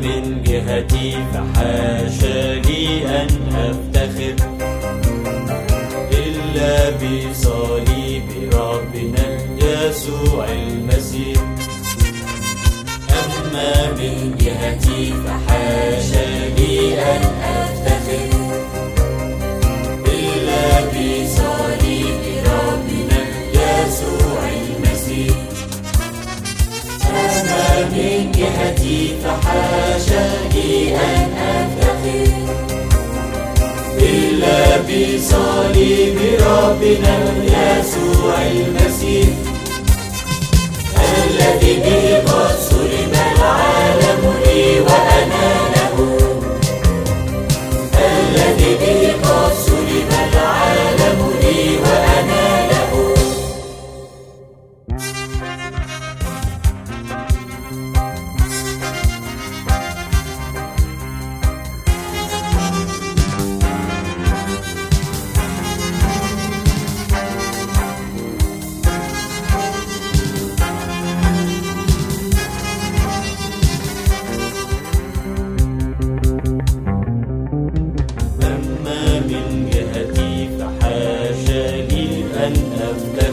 جهتي فحاشا لي أن أفتخر إلا بصليب ربنا يسوع المسيح. أما من من جهتي فحاشا أن أفتخر إلا بصليب ربنا يسوع المسيح الذي به قد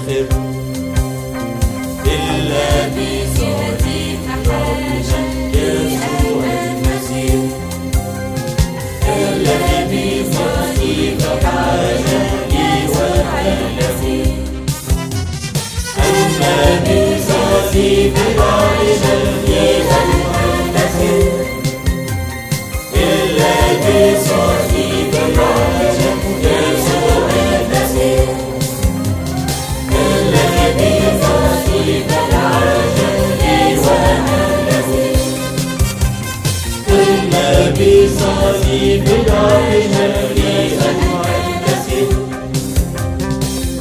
أفتخر المسيح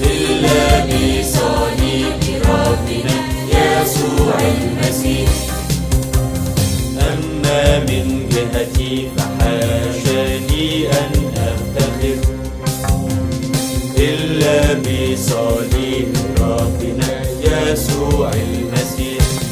إلا بصليب ربنا يسوع المسيح أما من جهتي فحاشا أن أفتخر إلا بصليب ربنا يسوع المسيح.